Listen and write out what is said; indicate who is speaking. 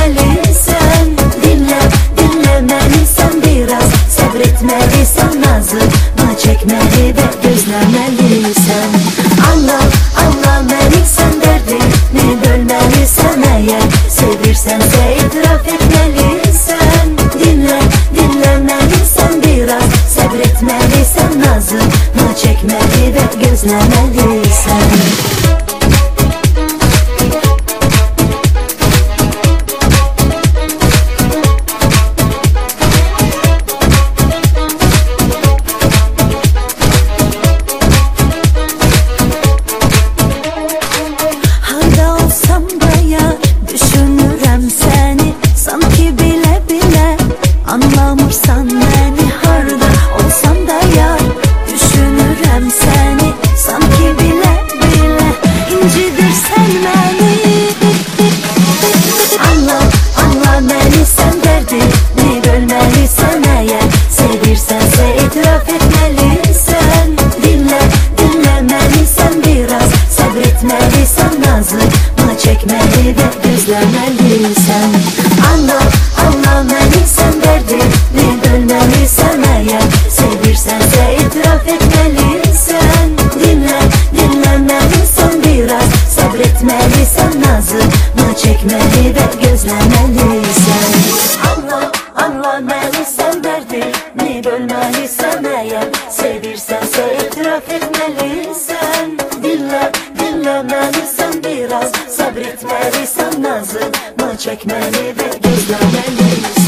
Speaker 1: Dinlemelisin dinle dinlemelisin biraz. Sabretmelisin nazı Bana çekmeli ve gözlemelisin. Anla anlameliysen derdini bölmelisin. Eğer Sevirsen de itiraf etmelisin. Dinle dinlemelisin biraz. Sabretmelisin nazı Bana çekmeli ve gözlemelisin. Say. gözlemeli sen Anla anlamalı sen derdi Ni bölmeli sen eğer Sevirsen sen itiraf sen Dinle dinlemeli sen biraz Sabretmeli sen nazım Çekmeli ve gözlemeli